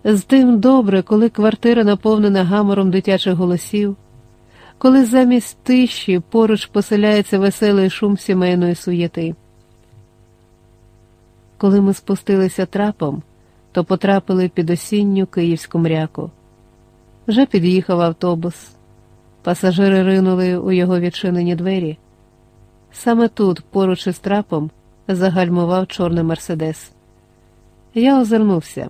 з тим добре, коли квартира наповнена гамором дитячих голосів, коли замість тиші поруч поселяється веселий шум сімейної суєти. Коли ми спустилися трапом, то потрапили під осінню київську мряку. Вже під'їхав автобус. Пасажири ринули у його відчинені двері. Саме тут, поруч із трапом, загальмував чорний Мерседес. Я озирнувся.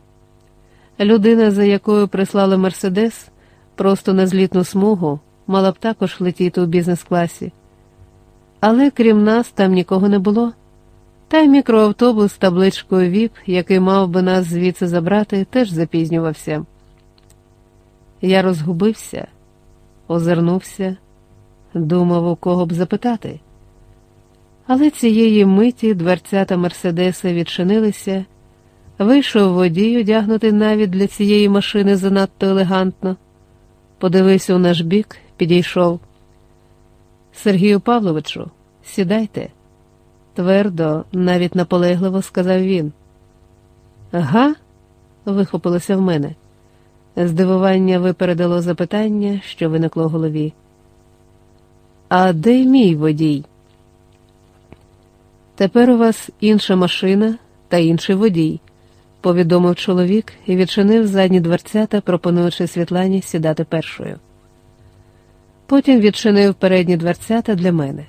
Людина, за якою прислали Мерседес, просто на злітну смугу, мала б також летіти у бізнес-класі. Але крім нас, там нікого не було. Та й мікроавтобус з табличкою ВІП, який мав би нас звідси забрати, теж запізнювався. Я розгубився, озирнувся, думав, у кого б запитати. Але цієї миті дверцята Мерседеса відчинилися, вийшов водій, одягнутий навіть для цієї машини занадто елегантно, подивився у наш бік, підійшов. Сергію Павловичу, сідайте, твердо, навіть наполегливо сказав він. Га? вихопилося в мене. Здивування випередило запитання, що виникло в голові. А де мій водій? Тепер у вас інша машина та інший водій, повідомив чоловік і відчинив задні дверцята, пропонуючи Світлані сідати першою. Потім відчинив передні дверцята для мене.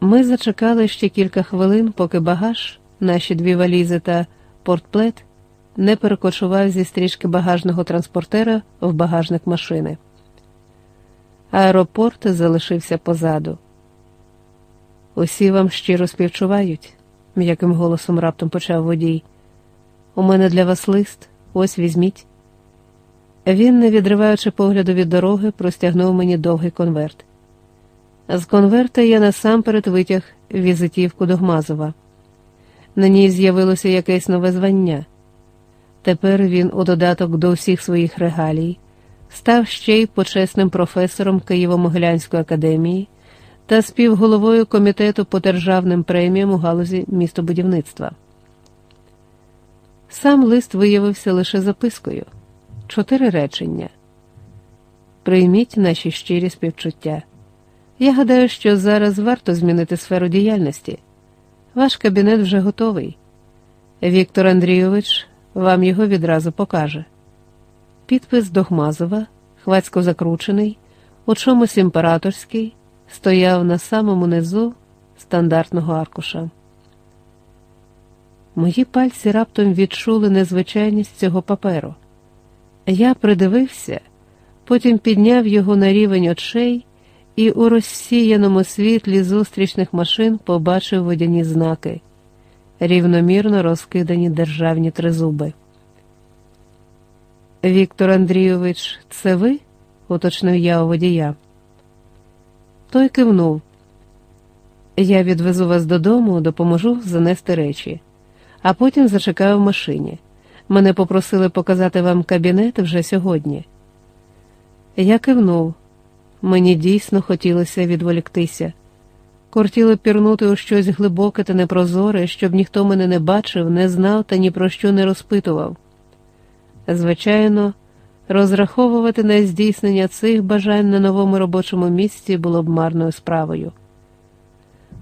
Ми зачекали ще кілька хвилин, поки багаж, наші дві валізи та портплет не перекочував зі стрічки багажного транспортера в багажник машини. Аеропорт залишився позаду. Усі вам щиро співчувають, м'яким голосом раптом почав водій. У мене для вас лист, ось візьміть. Він, не відриваючи погляду від дороги, простягнув мені довгий конверт. З конверта я насамперед витяг візитівку до Гмазова. На ній з'явилося якесь нове звання. Тепер він, у додаток до всіх своїх регалій, став ще й почесним професором Києво-Могилянської академії та співголовою комітету по державним преміям у галузі містобудівництва. Сам лист виявився лише запискою чотири речення. Прийміть наші щирі співчуття. Я гадаю, що зараз варто змінити сферу діяльності. Ваш кабінет вже готовий. Віктор Андрійович вам його відразу покаже. Підпис Дохмазова, хвацько закручений, у чомусь імператорський, стояв на самому низу стандартного аркуша. Мої пальці раптом відчули незвичайність цього паперу. Я придивився, потім підняв його на рівень очей і у розсіяному світлі зустрічних машин побачив водяні знаки, рівномірно розкидані державні тризуби. Віктор Андрійович, це ви? уточнив я у водія. Той кивнув. Я відвезу вас додому, допоможу занести речі, а потім зачекаю в машині. Мене попросили показати вам кабінет вже сьогодні. Я кивнув. Мені дійсно хотілося відволіктися. Кортіло пірнути у щось глибоке та непрозоре, щоб ніхто мене не бачив, не знав та ні про що не розпитував. Звичайно, розраховувати на здійснення цих бажань на новому робочому місці було б марною справою.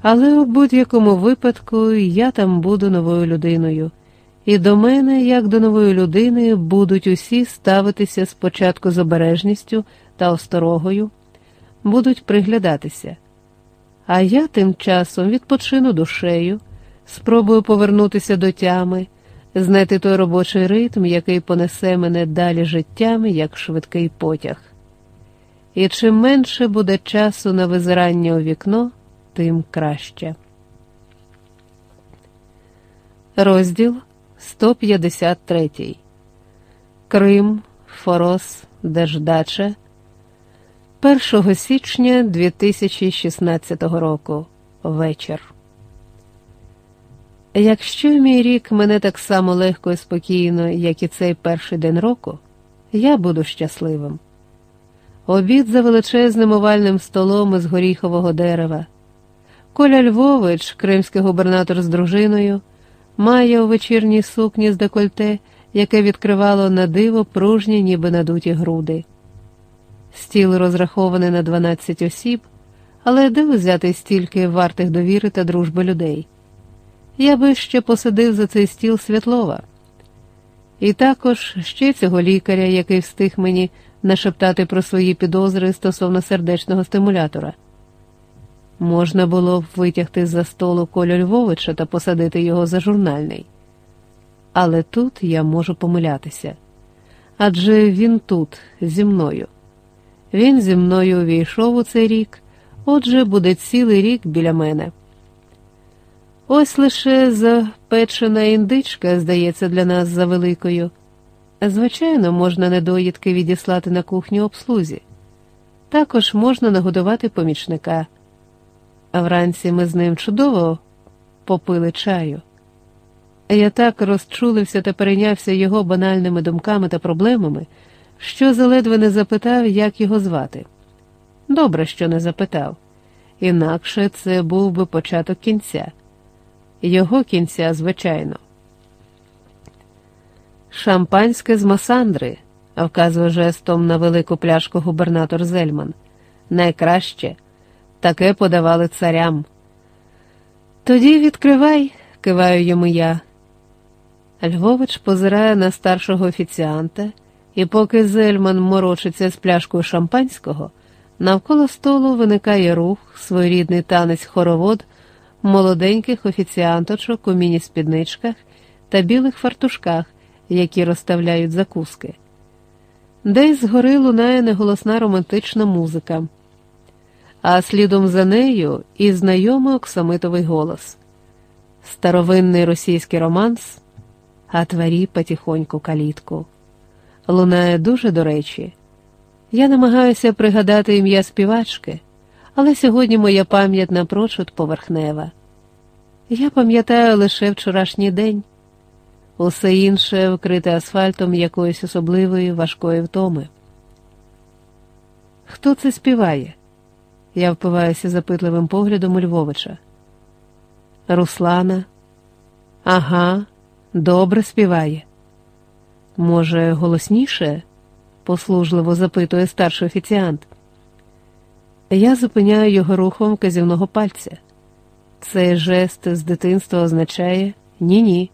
Але у будь-якому випадку я там буду новою людиною, і до мене, як до нової людини, будуть усі ставитися спочатку з обережністю та осторогою, будуть приглядатися. А я тим часом відпочину душею, спробую повернутися до тями, знайти той робочий ритм, який понесе мене далі життям, як швидкий потяг. І чим менше буде часу на визирання у вікно, тим краще. Розділ 153 Крим, Форос, Держдача 1 січня 2016 року вечір. Якщо мій рік мене так само легко і спокійно, як і цей перший день року, я буду щасливим. Обід за величезним овальним столом із горіхового дерева. Коля Львович, кримський губернатор з дружиною, має у вечірній сукні з декольте, яке відкривало на диво пружні, ніби надуті груди. Стіл розрахований на 12 осіб, але де взяти стільки вартих довіри та дружби людей? Я би ще посадив за цей стіл Святлова. І також ще цього лікаря, який встиг мені нашептати про свої підозри стосовно сердечного стимулятора. Можна було б витягти за столу Колю Львовича та посадити його за журнальний. Але тут я можу помилятися. Адже він тут, зі мною. Він зі мною увійшов у цей рік, отже, буде цілий рік біля мене. Ось лише запечена індичка, здається, для нас за великою. Звичайно, можна недоїдки відіслати на кухню обслузі. Також можна нагодувати помічника. А вранці ми з ним чудово попили чаю. Я так розчулився та перейнявся його банальними думками та проблемами, що заледве не запитав, як його звати. Добре, що не запитав, інакше це був би початок кінця, його кінця, звичайно. Шампанське з масандри, вказує жестом на велику пляшку губернатор Зельман. Найкраще таке подавали царям. Тоді відкривай, киваю йому я. Львович позирає на старшого офіціанта, і поки Зельман морочиться з пляшкою шампанського, навколо столу виникає рух, своєрідний танець хоровод молоденьких офіціанточок у міні-спідничках та білих фартушках, які розставляють закуски. Десь згори лунає неголосна романтична музика а слідом за нею і знайомий оксамитовий голос. Старовинний російський романс, а тварі потихоньку калітку. Лунає дуже до речі. Я намагаюся пригадати ім'я співачки, але сьогодні моя пам'ять напрочуд поверхнева. Я пам'ятаю лише вчорашній день, усе інше вкрите асфальтом якоїсь особливої важкої втоми. Хто це співає? Я впиваюся запитливим поглядом у Львовича. Руслана, ага, добре співає. Може, голосніше? послужливо запитує старший офіціант. Я зупиняю його рухом казівного пальця. Цей жест з дитинства означає ні-ні.